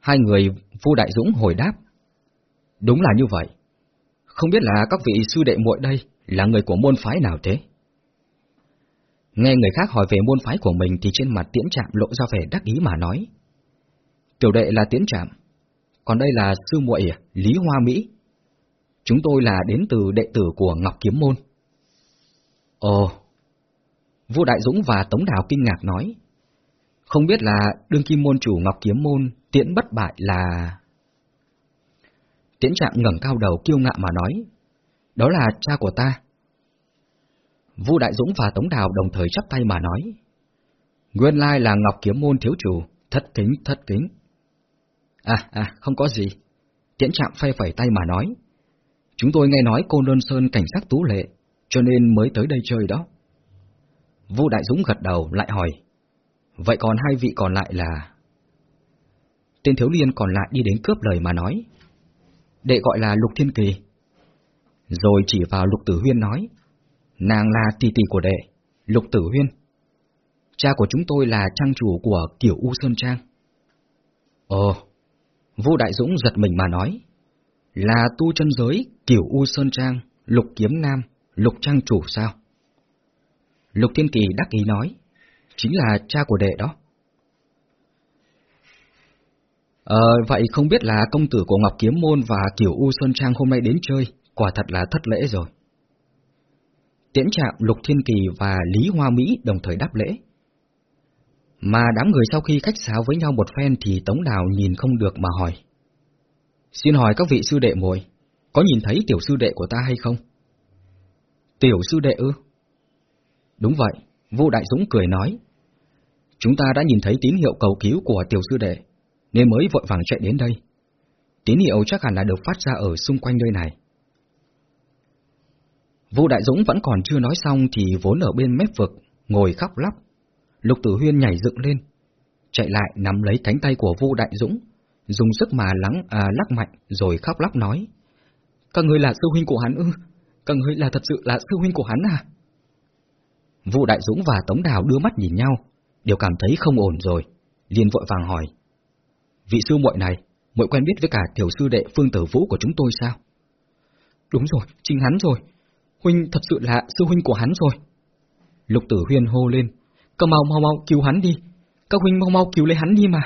[SPEAKER 1] Hai người Vu Đại Dũng hồi đáp. Đúng là như vậy. Không biết là các vị sư đệ muội đây là người của môn phái nào thế? Nghe người khác hỏi về môn phái của mình thì trên mặt tiễn trạm lộ ra vẻ đắc ý mà nói. Tiểu đệ là tiễn trạm, còn đây là sư muội Lý Hoa Mỹ. Chúng tôi là đến từ đệ tử của Ngọc Kiếm Môn. Ồ, Vua Đại Dũng và Tống Đào kinh ngạc nói. Không biết là đương kim môn chủ Ngọc Kiếm Môn tiễn bất bại là... Tiễn trạm ngẩng cao đầu kiêu ngạo mà nói. Đó là cha của ta, Vu Đại Dũng và Tống Đào đồng thời chắp tay mà nói. Nguyên lai là Ngọc Kiếm Môn thiếu chủ, thất kính, thất kính. À, à, không có gì. Tiễn trạm phay phẩy tay mà nói. Chúng tôi nghe nói cô Đơn Sơn cảnh sát tú lệ, cho nên mới tới đây chơi đó. Vu Đại Dũng gật đầu lại hỏi. Vậy còn hai vị còn lại là... Tên thiếu liên còn lại đi đến cướp lời mà nói. Đệ gọi là Lục Thiên Kỳ. Rồi chỉ vào Lục Tử Huyên nói. Nàng là tỷ tỷ của đệ, Lục Tử Huyên. Cha của chúng tôi là trang chủ của Kiểu U Sơn Trang. Ồ, Vu Đại Dũng giật mình mà nói. Là tu chân giới, kiểu U Sơn Trang, Lục Kiếm Nam, Lục Trang Chủ sao? Lục Thiên Kỳ đắc ý nói, chính là cha của đệ đó. Ờ, vậy không biết là công tử của Ngọc Kiếm Môn và kiểu U Sơn Trang hôm nay đến chơi, quả thật là thất lễ rồi. Tiễn trạm Lục Thiên Kỳ và Lý Hoa Mỹ đồng thời đáp lễ. Mà đám người sau khi khách sáo với nhau một phen thì Tống Đào nhìn không được mà hỏi. Xin hỏi các vị sư đệ muội, có nhìn thấy tiểu sư đệ của ta hay không? Tiểu sư đệ ư? Đúng vậy, Vu Đại Dũng cười nói. Chúng ta đã nhìn thấy tín hiệu cầu cứu của tiểu sư đệ, nên mới vội vàng chạy đến đây. Tín hiệu chắc hẳn là được phát ra ở xung quanh nơi này. Vũ Đại Dũng vẫn còn chưa nói xong thì vốn ở bên mép vực, ngồi khóc lóc. Lục Tử Huyên nhảy dựng lên, chạy lại nắm lấy cánh tay của Vũ Đại Dũng, dùng sức mà lắng à, lắc mạnh rồi khóc lóc nói: "Các người là sư huynh của hắn ư? Các người là thật sự là sư huynh của hắn à?" Vũ Đại Dũng và Tống Đào đưa mắt nhìn nhau, đều cảm thấy không ổn rồi, liền vội vàng hỏi: "Vị sư muội này, muội quen biết với cả tiểu sư đệ Phương Tử Vũ của chúng tôi sao?" "Đúng rồi, chính hắn rồi." Huynh thật sự là sư huynh của hắn rồi. Lục tử huyên hô lên. Các mau mau mau cứu hắn đi. Các huynh mau mau cứu lấy hắn đi mà.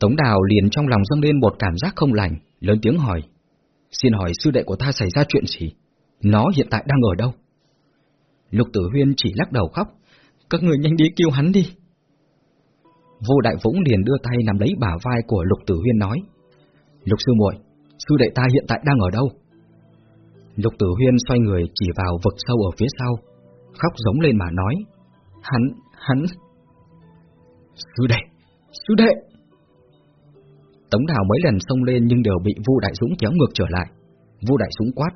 [SPEAKER 1] Tống đào liền trong lòng dâng lên một cảm giác không lành, lớn tiếng hỏi. Xin hỏi sư đệ của ta xảy ra chuyện gì? Nó hiện tại đang ở đâu? Lục tử huyên chỉ lắc đầu khóc. Các người nhanh đi cứu hắn đi. Vô Đại Vũng liền đưa tay nắm lấy bả vai của Lục Tử Huyên nói Lục sư muội, sư đệ ta hiện tại đang ở đâu? Lục Tử Huyên xoay người chỉ vào vực sâu ở phía sau, khóc giống lên mà nói. Hắn, hắn... Sư đệ, sư đệ! Tống đào mấy lần xông lên nhưng đều bị Vu Đại Dũng kéo ngược trở lại. Vu Đại Dũng quát.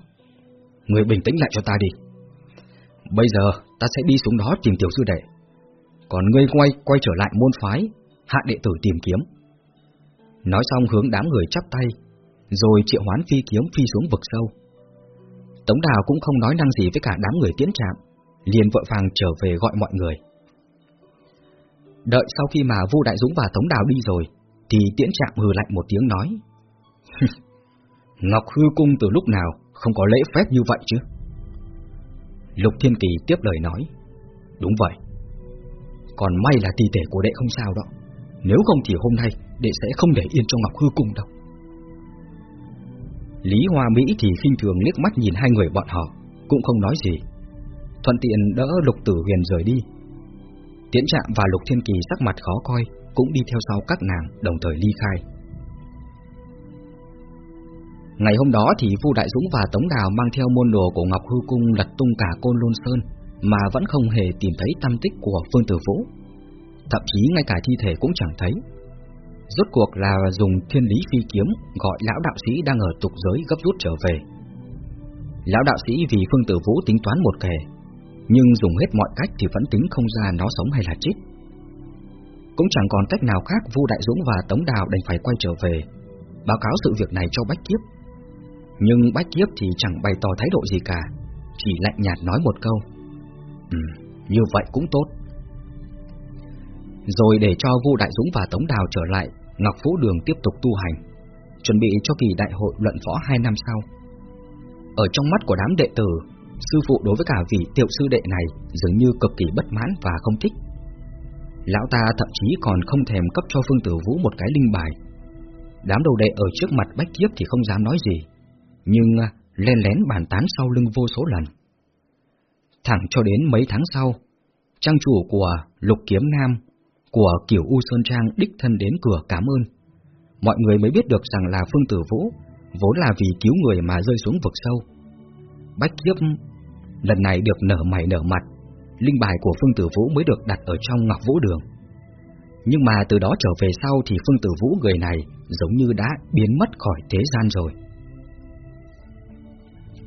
[SPEAKER 1] Người bình tĩnh lại cho ta đi. Bây giờ ta sẽ đi xuống đó tìm tiểu sư đệ. Còn ngươi quay quay trở lại môn phái, hạ đệ tử tìm kiếm. Nói xong hướng đám người chắp tay, rồi triệu hoán phi kiếm phi xuống vực sâu. Tống Đào cũng không nói năng gì với cả đám người tiến trạm, liền vội vàng trở về gọi mọi người. Đợi sau khi mà Vu Đại Dũng và Tống Đào đi rồi, thì tiễn trạm hừ lạnh một tiếng nói. (laughs) Ngọc Hư Cung từ lúc nào không có lễ phép như vậy chứ? Lục Thiên Kỳ tiếp lời nói. Đúng vậy. Còn may là thi thể của đệ không sao đó. Nếu không thì hôm nay đệ sẽ không để yên cho Ngọc Hư Cung đâu. Lý Hoa Mỹ thì khinh thường liếc mắt nhìn hai người bọn họ, cũng không nói gì. Thuận tiện đỡ Lục Tử Huyền rời đi. Tiễn Trạm và Lục Thiên Kỳ sắc mặt khó coi, cũng đi theo sau các nàng, đồng thời ly khai. Ngày hôm đó thì Vu Đại Dũng và Tống Đào mang theo môn đồ của Ngọc Hư Cung lật tung cả Côn Lôn Sơn, mà vẫn không hề tìm thấy tâm tích của Phương Tử Vũ. Thậm chí ngay cả thi thể cũng chẳng thấy. Rốt cuộc là dùng thiên lý phi kiếm gọi lão đạo sĩ đang ở tục giới gấp rút trở về. Lão đạo sĩ vì Phương Tử Vũ tính toán một kẻ, nhưng dùng hết mọi cách thì vẫn tính không ra nó sống hay là chết. Cũng chẳng còn cách nào khác Vu Đại Dũng và Tống Đào đành phải quay trở về, báo cáo sự việc này cho Bách Kiếp. Nhưng Bách Kiếp thì chẳng bày tỏ thái độ gì cả, chỉ lạnh nhạt nói một câu. Ừ, như vậy cũng tốt. Rồi để cho Vu Đại Dũng và Tống Đào trở lại Ngọc Vũ Đường tiếp tục tu hành, chuẩn bị cho kỳ đại hội luận võ hai năm sau. Ở trong mắt của đám đệ tử, sư phụ đối với cả vị tiểu sư đệ này dường như cực kỳ bất mãn và không thích. Lão ta thậm chí còn không thèm cấp cho Phương Tử Vũ một cái linh bài. Đám đầu đệ ở trước mặt Bách Kiếp thì không dám nói gì, nhưng lén len lén bàn tán sau lưng vô số lần. Thẳng cho đến mấy tháng sau, trang chủ của Lục Kiếm Nam của kiểu U Sơn Trang đích thân đến cửa cảm ơn. Mọi người mới biết được rằng là Phương Tử Vũ vốn là vì cứu người mà rơi xuống vực sâu. Bách kiếp lần này được nở mày nở mặt, linh bài của Phương Tử Vũ mới được đặt ở trong Ngọc Vũ Đường. Nhưng mà từ đó trở về sau thì Phương Tử Vũ người này giống như đã biến mất khỏi thế gian rồi.